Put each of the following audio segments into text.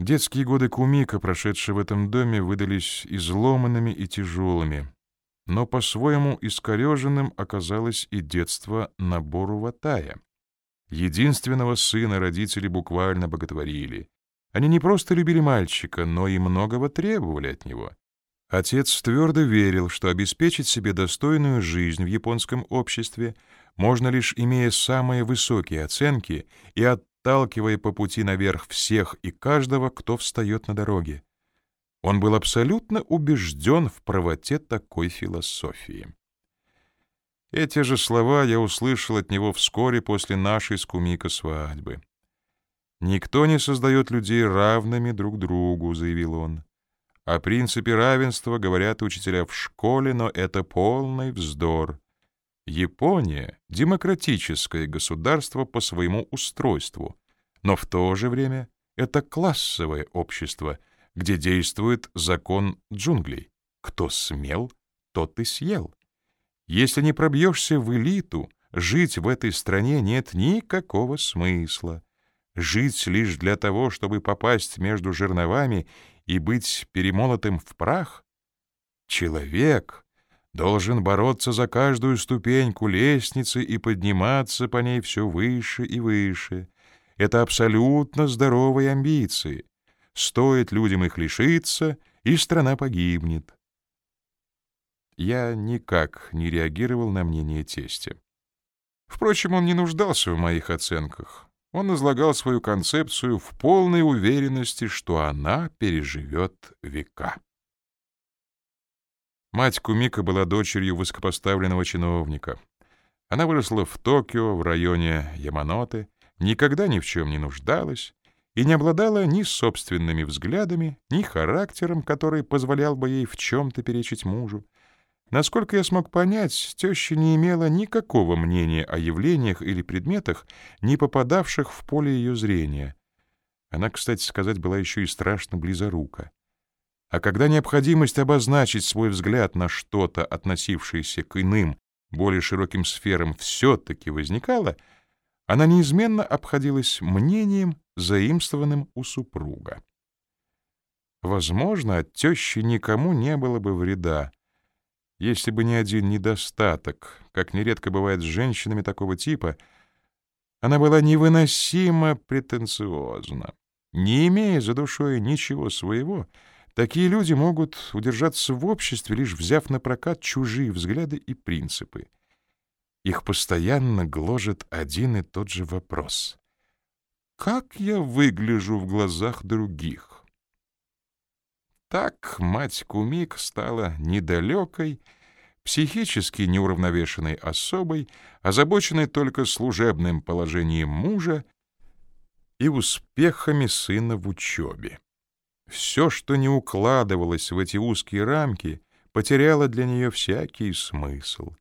Детские годы Кумика, прошедшие в этом доме, выдались изломанными и тяжелыми. Но по-своему искореженным оказалось и детство Набору Ватая. Единственного сына родители буквально боготворили. Они не просто любили мальчика, но и многого требовали от него. Отец твердо верил, что обеспечить себе достойную жизнь в японском обществе можно лишь имея самые высокие оценки и отталкивая по пути наверх всех и каждого, кто встает на дороге. Он был абсолютно убежден в правоте такой философии. Эти же слова я услышал от него вскоре после нашей с свадьбы. «Никто не создает людей равными друг другу», — заявил он. О принципе равенства говорят учителя в школе, но это полный вздор. Япония — демократическое государство по своему устройству, но в то же время это классовое общество, где действует закон джунглей. Кто смел, тот и съел. Если не пробьешься в элиту, жить в этой стране нет никакого смысла. Жить лишь для того, чтобы попасть между жерновами и быть перемолотым в прах? Человек должен бороться за каждую ступеньку лестницы и подниматься по ней все выше и выше. Это абсолютно здоровые амбиции. Стоит людям их лишиться, и страна погибнет. Я никак не реагировал на мнение тестя. Впрочем, он не нуждался в моих оценках он излагал свою концепцию в полной уверенности, что она переживет века. Мать Кумика была дочерью высокопоставленного чиновника. Она выросла в Токио, в районе Яманоте, никогда ни в чем не нуждалась и не обладала ни собственными взглядами, ни характером, который позволял бы ей в чем-то перечить мужу. Насколько я смог понять, теща не имела никакого мнения о явлениях или предметах, не попадавших в поле ее зрения. Она, кстати сказать, была еще и страшно близорука. А когда необходимость обозначить свой взгляд на что-то, относившееся к иным, более широким сферам, все-таки возникала, она неизменно обходилась мнением, заимствованным у супруга. Возможно, от тещи никому не было бы вреда, если бы не один недостаток, как нередко бывает с женщинами такого типа, она была невыносимо претенциозна. Не имея за душой ничего своего, такие люди могут удержаться в обществе, лишь взяв на прокат чужие взгляды и принципы. Их постоянно гложет один и тот же вопрос. «Как я выгляжу в глазах других?» Так мать Кумик стала недалекой, психически неуравновешенной особой, озабоченной только служебным положением мужа и успехами сына в учебе. Все, что не укладывалось в эти узкие рамки, потеряло для нее всякий смысл.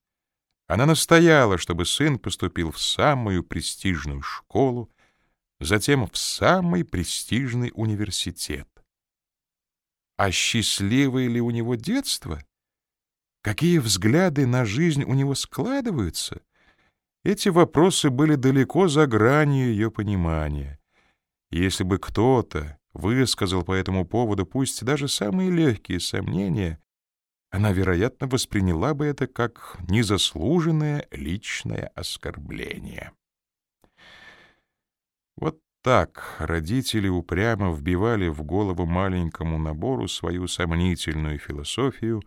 Она настояла, чтобы сын поступил в самую престижную школу, затем в самый престижный университет. А счастливое ли у него детство? Какие взгляды на жизнь у него складываются? Эти вопросы были далеко за гранью ее понимания. Если бы кто-то высказал по этому поводу пусть даже самые легкие сомнения, она, вероятно, восприняла бы это как незаслуженное личное оскорбление. Вот так родители упрямо вбивали в голову маленькому набору свою сомнительную философию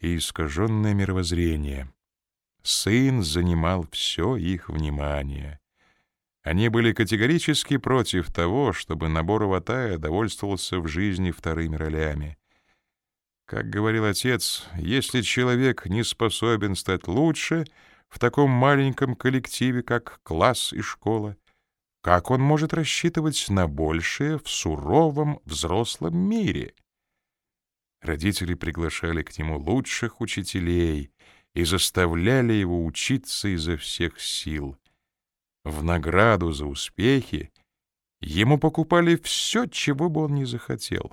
и искаженное мировоззрение. Сын занимал все их внимание. Они были категорически против того, чтобы набор Ватая довольствовался в жизни вторыми ролями. Как говорил отец, если человек не способен стать лучше в таком маленьком коллективе, как класс и школа, как он может рассчитывать на большее в суровом взрослом мире? Родители приглашали к нему лучших учителей и заставляли его учиться изо всех сил. В награду за успехи ему покупали все, чего бы он ни захотел.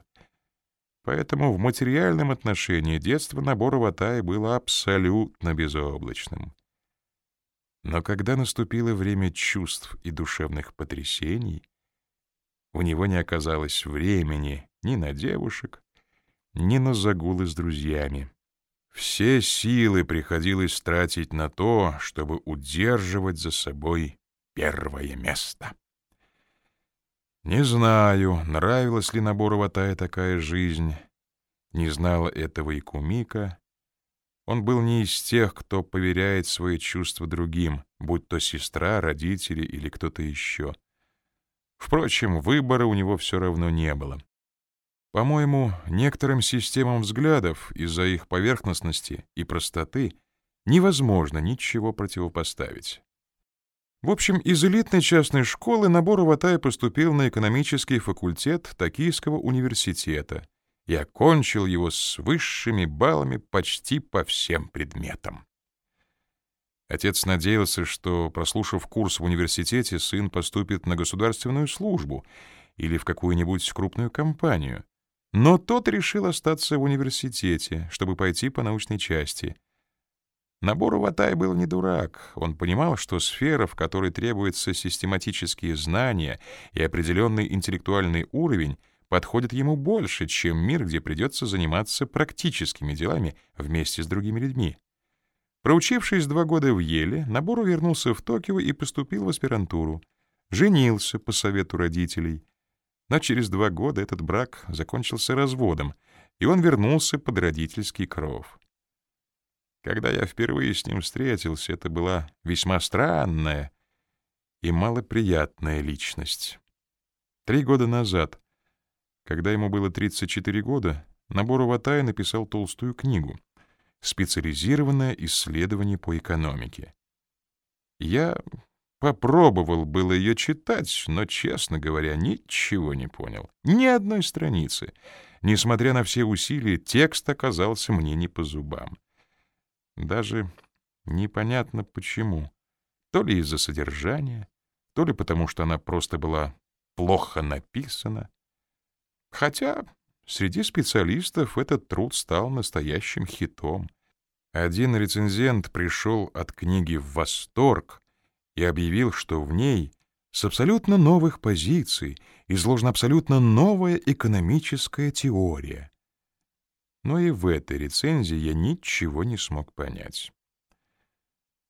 Поэтому в материальном отношении детство набора Ватая было абсолютно безоблачным. Но когда наступило время чувств и душевных потрясений, у него не оказалось времени ни на девушек, ни на загулы с друзьями. Все силы приходилось тратить на то, чтобы удерживать за собой первое место. Не знаю, нравилась ли Набору Ватая такая жизнь. Не знала этого и Кумика. Он был не из тех, кто поверяет свои чувства другим, будь то сестра, родители или кто-то еще. Впрочем, выбора у него все равно не было. По-моему, некоторым системам взглядов из-за их поверхностности и простоты невозможно ничего противопоставить. В общем, из элитной частной школы набор Ватай поступил на экономический факультет Токийского университета и окончил его с высшими баллами почти по всем предметам. Отец надеялся, что, прослушав курс в университете, сын поступит на государственную службу или в какую-нибудь крупную компанию, но тот решил остаться в университете, чтобы пойти по научной части. Набору Ватай был не дурак. Он понимал, что сфера, в которой требуются систематические знания и определенный интеллектуальный уровень, подходит ему больше, чем мир, где придется заниматься практическими делами вместе с другими людьми. Проучившись два года в Еле, Набору вернулся в Токио и поступил в аспирантуру. Женился по совету родителей — но через два года этот брак закончился разводом, и он вернулся под родительский кров. Когда я впервые с ним встретился, это была весьма странная и малоприятная личность. Три года назад, когда ему было 34 года, Набору Ватай написал толстую книгу «Специализированное исследование по экономике». Я Попробовал было ее читать, но, честно говоря, ничего не понял. Ни одной страницы. Несмотря на все усилия, текст оказался мне не по зубам. Даже непонятно почему. То ли из-за содержания, то ли потому, что она просто была плохо написана. Хотя среди специалистов этот труд стал настоящим хитом. Один рецензент пришел от книги в восторг, и объявил, что в ней с абсолютно новых позиций изложена абсолютно новая экономическая теория. Но и в этой рецензии я ничего не смог понять.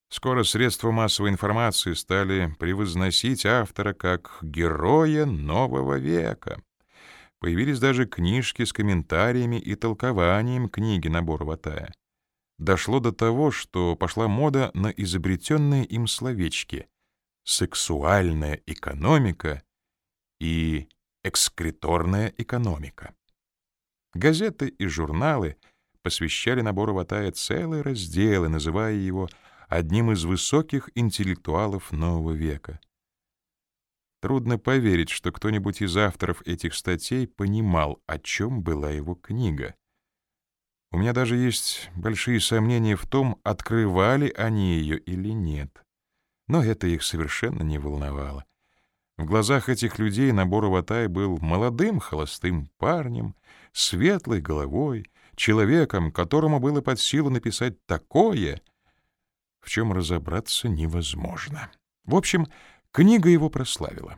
Скоро средства массовой информации стали превозносить автора как героя нового века. Появились даже книжки с комментариями и толкованием книги набора Ватая дошло до того, что пошла мода на изобретенные им словечки «сексуальная экономика» и «экскреторная экономика». Газеты и журналы посвящали набору Ватая целые разделы, называя его одним из высоких интеллектуалов нового века. Трудно поверить, что кто-нибудь из авторов этих статей понимал, о чем была его книга. У меня даже есть большие сомнения в том, открывали они ее или нет. Но это их совершенно не волновало. В глазах этих людей набор Ватай был молодым холостым парнем, светлой головой, человеком, которому было под силу написать такое, в чем разобраться невозможно. В общем, книга его прославила.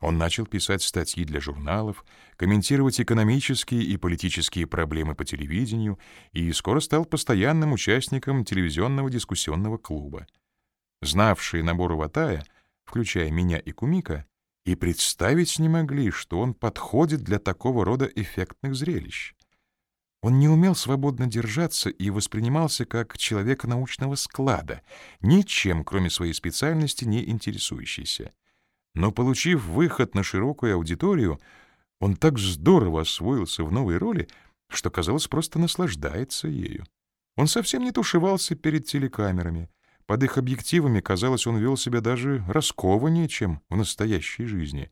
Он начал писать статьи для журналов, комментировать экономические и политические проблемы по телевидению и скоро стал постоянным участником телевизионного дискуссионного клуба. Знавшие набор Ватая, включая меня и Кумика, и представить не могли, что он подходит для такого рода эффектных зрелищ. Он не умел свободно держаться и воспринимался как человек научного склада, ничем, кроме своей специальности, не интересующийся. Но, получив выход на широкую аудиторию, он так здорово освоился в новой роли, что, казалось, просто наслаждается ею. Он совсем не тушевался перед телекамерами. Под их объективами, казалось, он вел себя даже раскованнее, чем в настоящей жизни.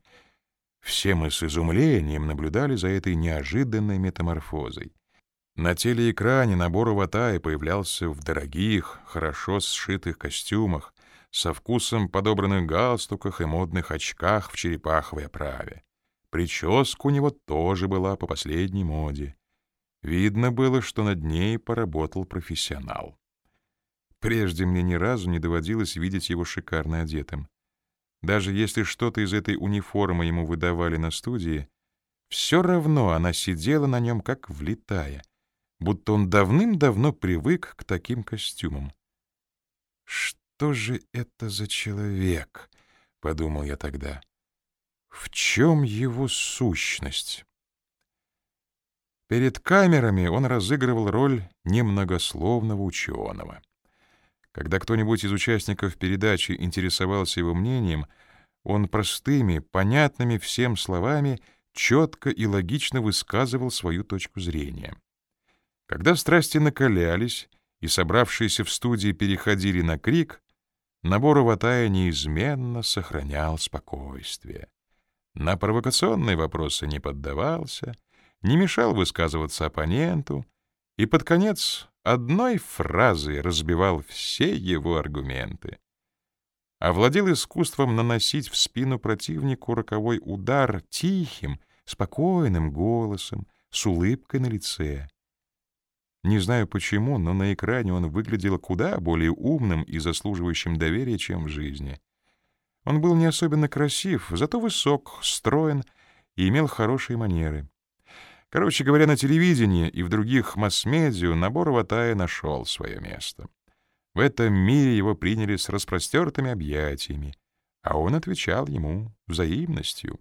Все мы с изумлением наблюдали за этой неожиданной метаморфозой. На телеэкране набор Ватая появлялся в дорогих, хорошо сшитых костюмах, со вкусом подобранных галстуках и модных очках в черепаховой оправе. Прическа у него тоже была по последней моде. Видно было, что над ней поработал профессионал. Прежде мне ни разу не доводилось видеть его шикарно одетым. Даже если что-то из этой униформы ему выдавали на студии, все равно она сидела на нем как влитая, будто он давным-давно привык к таким костюмам. «Что же это за человек?» — подумал я тогда. «В чем его сущность?» Перед камерами он разыгрывал роль немногословного ученого. Когда кто-нибудь из участников передачи интересовался его мнением, он простыми, понятными всем словами четко и логично высказывал свою точку зрения. Когда страсти накалялись и собравшиеся в студии переходили на крик, набор Ватая неизменно сохранял спокойствие. На провокационные вопросы не поддавался — не мешал высказываться оппоненту и под конец одной фразой разбивал все его аргументы. Овладел искусством наносить в спину противнику роковой удар тихим, спокойным голосом, с улыбкой на лице. Не знаю почему, но на экране он выглядел куда более умным и заслуживающим доверия, чем в жизни. Он был не особенно красив, зато высок, строен и имел хорошие манеры. Короче говоря, на телевидении и в других масс-медиа набор Ватая нашел свое место. В этом мире его приняли с распростертыми объятиями, а он отвечал ему взаимностью.